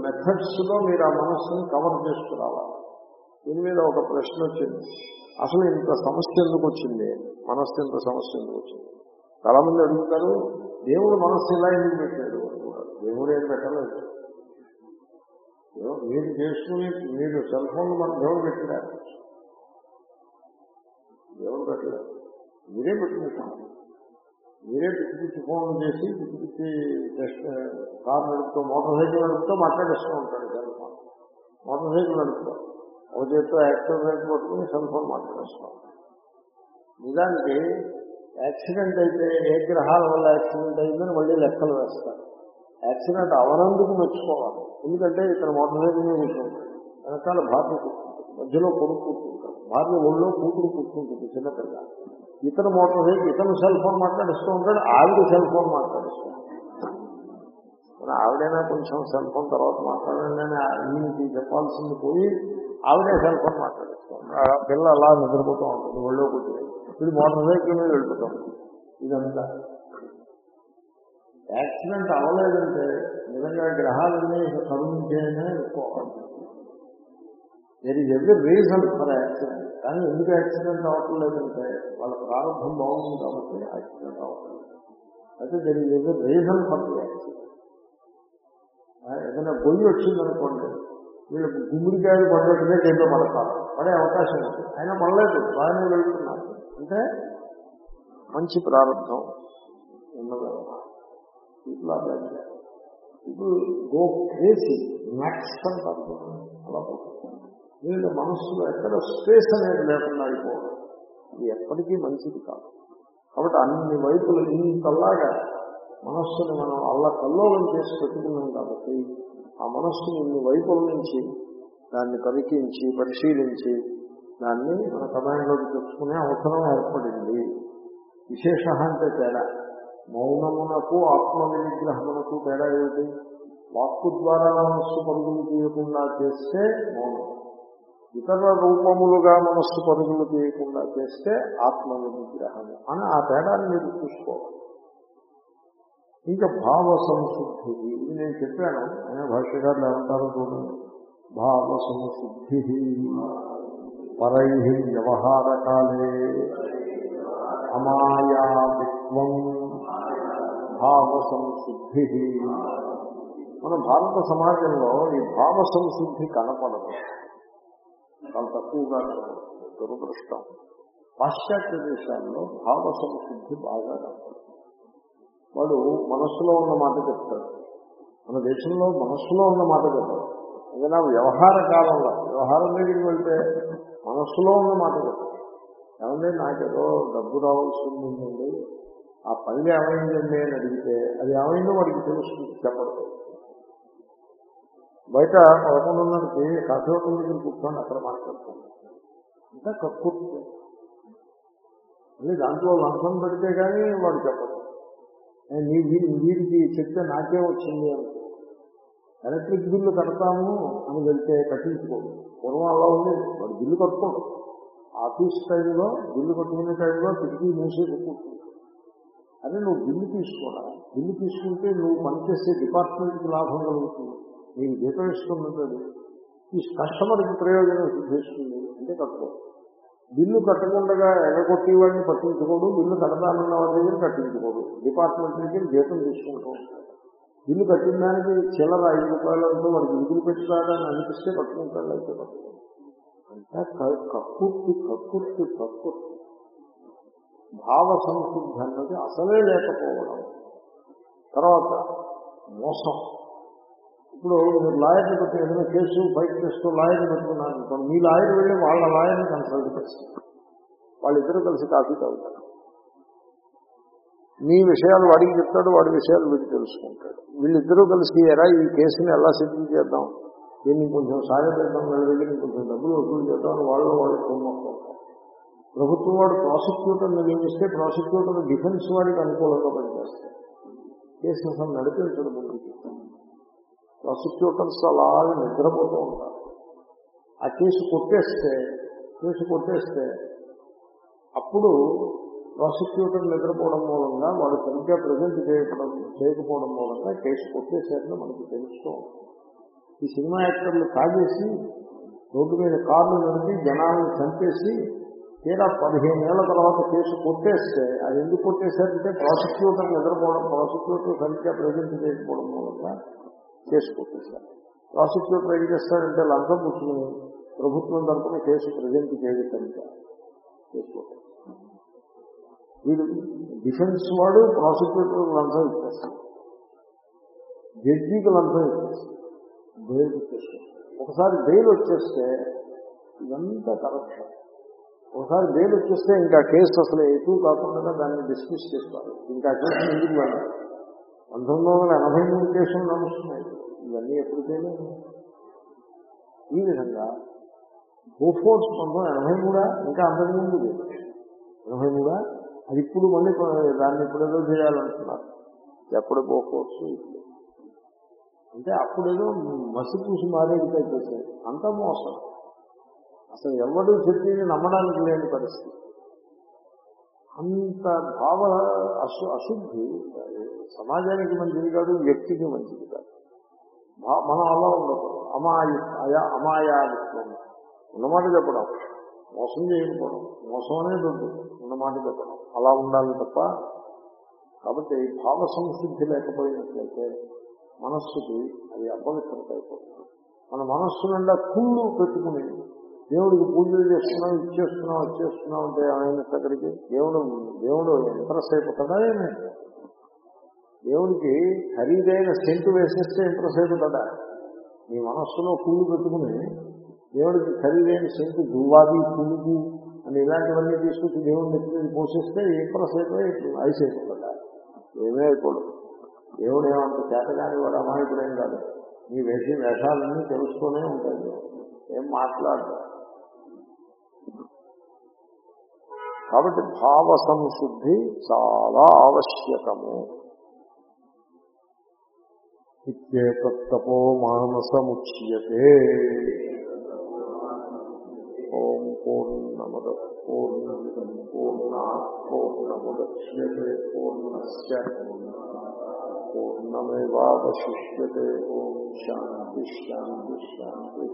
మెథడ్స్లో మీరు ఆ మనస్సును కవర్ చేసుకురావాలి. దీని మీద ఒక ప్రశ్న వచ్చింది. అసలు ఇంత సమస్య ఎందుకు వచ్చింది? మనస్సు ఇంత సమస్య ఎందుకు వచ్చింది? చాలా మంది అడుగుతారు దేవుడు మనస్సు ఇలా ఎందుకు పెట్టాడు? అనుకుంటారు దేవుడు ఏం పెట్టలేదు. మీరు చేసుకుని మీరు సెల్ ఫోన్ మన దేవుడు పెట్టినారు దేవుడు పెట్టలేదు. మీరే పెట్టుకుంటారు మీరే పిచ్చి పిచ్చి ఫోన్ చేసి పిచ్చి పిచ్చి టెస్ట్ కార్ నడుపుతూ మోటార్ సైకిల్ నడుపుతూ మాట్లాడేస్తూ ఉంటాడు సెల్ ఫోన్ మోటార్ సైకిల్ నడుపుతూ. ఒక చేతితో యాక్సిడెంట్ పట్టుకుని సెల్ ఫోన్ మాట్లాడేస్తాం నిజానికి యాక్సిడెంట్ అయితే ఏ గ్రహాల వల్ల యాక్సిడెంట్ అయిందని మళ్ళీ లెక్కలు వేస్తారు. యాక్సిడెంట్ అవనందుకు మెచ్చుకోవాలి. ఎందుకంటే ఇక్కడ మోటార్ సైకిల్ మీద కూర్చుంటాడు. వెనకాల భార్య కూర్చుంటుంది. మధ్యలో కొడుకు కూర్చుంటాడు. భార్య ఒళ్ళో కూతురు కూర్చుంటుంది చిన్నపిల్ల ఇతను మోటార్ సైకిల్ ఇతను సెల్ ఫోన్ మాట్లాడిస్తూ ఉంటాడు ఆవిడ సెల్ ఫోన్ మాట్లాడిస్తూ ఉంటాడు. ఆవిడైనా కొంచెం సెల్ ఫోన్ తర్వాత మాట్లాడండి అని ఈయనకి చెప్పాల్సింది పోయి ఆవిడే సెల్ ఫోన్ మాట్లాడిస్తూ ఉంటాడు. పిల్ల అలా నిద్రపోతూ ఉంటుంది ఒళ్ళో ఇది మోటార్ సైకిల్ మీద వెళ్ళిపోతూ ఉంటుంది ఇదంతా యాక్సిడెంట్ అవ్వలేదంటే నిజంగా గ్రహాలన్నీ కరుణించేయనే అనుకోవాలి there is every reason for accident కానీ ఎందుకు యాక్సిడెంట్ అవటం లేదంటే వాళ్ళ ప్రారంభం బాగుంది కాబట్టి యాక్సిడెంట్ అవటం అయితే there is every reason for the accident ఏదైనా గొయ్యి వచ్చిందనుకోండి వీళ్ళకి గుమ్మిడికాయలు పడ్డట్టుగా చేతిలో పడతారు. పడే అవకాశం ఉంది. అయినా పడలేదు బాగానే వెళ్తున్నారు. అంటే మంచి ప్రారంభం ఉన్నదన్నమాట ఇప్పుడు ఇప్పుడు గో క్రేసి మ్యాక్స్ అంటారు అలా పోతుంది. వీళ్ళ మనస్సులో ఎక్కడ స్పేస్ అనేది లేకుండా అయిపోవడం. ఇది ఎప్పటికీ మంచిది కాదు. కాబట్టి అన్ని వైపులు ఇంతలాగా మనస్సుని మనం అల్లా కల్లోలం చేసి పెట్టుకున్నాం కాబట్టి ఆ మనస్సుని ఇన్ని వైపుల నుంచి దాన్ని పరికించి పరిశీలించి దాన్ని మన సమయంలోకి తెచ్చుకునే అవసరం ఏర్పడింది. విశేష అంటే తేడా. మౌనమునకు ఆత్మ వినిగ్రహమునకు తేడా ఏమిటి? వాక్కు ద్వారా మనస్సు పరుగులు తీయకుండా చేస్తే మౌనం. ఇతర రూపములుగా మనస్సు పరుగులు చేయకుండా చేస్తే ఆత్మ నిగ్రహము అని ఆ తేడాన్ని మీరు చూసుకోవాలి. ఇంకా భావ సంశుద్ధి ఇది నేను చెప్పాను అనే భాష్యకారులు ఏమంటారో చూడండి. భావ సంశుద్ధి పరై వ్యవహారకాలే అమాయాత్వం భావ సంశుద్ధి. మన భారత సమాజంలో ఈ భావ సంశుద్ధి కనపడదు. చాలా తక్కువగా కనపడుతుంది దురదృష్టం. పాశ్చాత్య దేశాల్లో భావ సంశుద్ధి బాగా కనపడుతుంది వాడు మనస్సులో ఉన్న మాట చెప్తాడు. మన దేశంలో మనస్సులో ఉన్న మాట చెప్తాడు. ఏదైనా వ్యవహార కాలంలో వ్యవహారం దగ్గరికి వెళ్తే మనస్సులో ఉన్న మాట చెప్తాడు. ఏమంటే నాకేదో డబ్బు రావాల్సి ఉందండి. ఆ పని ఏమైందండి అని అడిగితే అది ఏమైందో వాడికి తెలుస్తుంది చెప్పడు బయట పదకొండున్నరకి కాఫీ హోటల్ దగ్గర కూర్చొని అక్కడ మాట్లాడుతుంది. ఇంకా కక్కుర్తి మళ్ళీ దాంట్లో లంచం పెడితే కానీ వాడు చెప్పదు నీ వీరికి చెప్తే నాకే వచ్చింది అంటే ఎలక్ట్రిక్ బిల్లు కడతాము అని వెళ్తే కట్టించుకోడు. పూర్వం అలా ఉంది వాడు బిల్లు కట్టుకోడు. ఆఫీస్ టైంలో బిల్లు కట్టుకునే టైంలో కిటికీ మూసే కూర్చుంటాడు. అదే నువ్వు బిల్లు తీసుకోవాలి బిల్లు తీసుకుంటే నువ్వు పనిచేసే డిపార్ట్మెంట్కి లాభం కలుగుతుంది. నీకు జీతం ఇస్తున్నది ఈ కస్టమర్కి ప్రయోజనం సిద్ధిస్తుంది అంటే కట్టుకో బిల్లు కట్టకుండా ఎగగొట్టి వాడిని పట్టించుకోడు బిల్లు కడతానన్న వాడి దగ్గర కట్టించుకోడు. డిపార్ట్మెంట్ దగ్గర జీతం తీసుకుంటూ బిల్లు కట్టిన దానికి చిల్లర ఐదు రూపాయలతో వాడికి విధులు పెట్టుకోవాలని అనిపిస్తే పట్టుకుంటాడు అయితే పట్టుకోడు అంతా కక్కుర్తి కక్కుర్తి కక్కుర్తి. భావ సంశుద్ధి అన్నది అసలే లేకపోవడం. తర్వాత మోసం. ఇప్పుడు మీరు లాయర్ని బట్టి ఏదైనా కేసు ఫైట్ చేస్తూ లాయర్ని పెట్టుకున్నారు అనుకోండి మీ లాయర్ వెళ్ళి వాళ్ళ లాయర్ని కన్సల్ట్ చేస్తారు. వాళ్ళిద్దరూ కలిసి కాఫీ తాగుతారు. మీ విషయాలు వాడికి చెప్తాడు వాడి విషయాలు వీడికి తెలుసుకుంటాడు. వీళ్ళిద్దరూ కలిసి ఎరా ఈ కేసుని ఎలా సిద్ధం చేద్దాం? దీన్ని కొంచెం సాయం వెళ్ళి వెళ్ళి కొంచెం డబ్బులు వసూలు చేద్దాం అని వాళ్ళు వాళ్ళు కొనుక్కుంటారు ప్రభుత్వం వాడు ప్రాసిక్యూటర్ని నియమిస్తే ప్రాసిక్యూటర్ డిఫెన్స్ వాడికి అనుకూలంగా పనిచేస్తారు కేసు అసలు నడిపించడం ముందుకి. ప్రాసిక్యూటర్స్ అలాగే నిద్రపోతూ ఉంటారు. ఆ కేసు కొట్టేస్తే కేసు కొట్టేస్తే అప్పుడు ప్రాసిక్యూటర్ నిద్రపోవడం మూలంగా వాడు సరిగ్గా ప్రజెంట్ చేయకపోవడం చేయకపోవడం మూలంగా కేసు కొట్టేశారని మనకు తెలుస్తూ ఈ సినిమా యాక్టర్లు కాజేసి రోడ్డు మీద కార్లు నడిపి జనాలను చంపేసి తీరా పదిహేను ఏళ్ళ తర్వాత కేసు కొట్టేస్తే అది ఎందుకు కొట్టేశారంటే ప్రాసిక్యూటర్ నిద్రపోవడం ప్రాసిక్యూటర్ సరిగ్గా ప్రజెంట్ చేయకపోవడం మూలంగా కేసు కొట్టేశారు ప్రాసిక్యూటర్ ఏం చేస్తారంటే లంచం పుచ్చుకుని ప్రభుత్వం తరఫున కేసు ప్రజెంట్ చేయకుండా కేసు కొట్టేస్తారు వీడు డిఫెన్స్ వాడు ప్రాసిక్యూటర్ లంచం ఇచ్చేస్తాడు. జడ్జికి లంచం ఇచ్చేస్తాడు. బెయిల్ ఇచ్చేస్తాడు ఒకసారి బెయిల్ వచ్చేస్తే ఇదంతా కరప్షన్. ఒకసారి బెయిల్ వచ్చేస్తే ఇంకా కేసు అసలు ఎక్కువ కాకుండా దాన్ని డిస్మిస్ చేస్తారు. ఇంకా కేసు ఎందుకు వెళ్ళాలి పంతొమ్మిది వందల ఎనభై మూడు కేసులు నడుస్తున్నాయి. ఇవన్నీ ఎప్పటికైనా ఈ విధంగా బోఫోర్స్ పంతొమ్మిది ఎనభై మూడా? ఇంకా అంతకుముందు ఎనభై మూడా? అది ఇప్పుడు మళ్ళీ దాన్ని ఇప్పుడేదో చేయాలంటున్నారు ఎప్పుడు బోఫోర్స్ ఇప్పుడు? అంటే అప్పుడేదో మసి పూసి మారేది అయిపోయింది అంత మోసం. అసలు ఎవరు చెప్పింది నమ్మడానికి లేని పరిస్థితి. అంత భావ అశు అశుద్ధి సమాజానికి మంచిది కాదు వ్యక్తికి మంచిది కాదు. మనం అలా ఉండకూడదు అమాయ అయా అమాయాత్వం ఉన్నమాట చెప్పడం. మోసం చేయకపోవడం మోసం అనేది ఉంటుంది ఉన్నమాట చెప్పడం. అలా ఉండాలి తప్ప కాబట్టి భావ సంసిద్ధి లేకపోయినట్లయితే మనస్సుకి అది అపవిత్రత అయిపోతుంది మన మనస్సు నిండా కుళ్ళు పెట్టుకుని దేవుడికి పూజలు చేస్తున్నాం ఇచ్చేస్తున్నాం వచ్చేస్తున్నాం అంటే ఆయన అక్కడికి దేవుడు దేవుడు ఇంప్రెస్ కదా దేవుడికి ఖరీదైన సెంటు వేసేస్తే ఇంప్రెస్ అయిపోతాడా మీ మనస్సులో కుళ్ళు పెట్టుకుని దేవుడికి ఖరీదైన సెంటు దువ్వాది పులుగు అని ఇలాంటివన్నీ తీసుకొచ్చి దేవుడిని ఎత్తుకుని పోషిస్తే ఇంప్రెస్ అయిపోయి ఐస్ అయిపోతాడా ఏమీ అయిపోవడం దేవుడు ఏమంత చేతగాని వాడు అమాయకుడేం కాదు. మీ వేసి వేషాలన్నీ తెలుస్తూనే ఉంటాయి. ఏం మాట్లాడదు కాబట్టి భావ సంశుద్ధి చాలా ఆవశ్యకము. ఇత్యేతత్తపో మానసముచ్యతే ఓం పూర్ణమద పూర్ణమిదం పూర్ణా పూర్ణముద్యతే పూర్ణస్ పూర్ణమేవాశిష్యతే ఓం శాంతి శాంతి శాంతి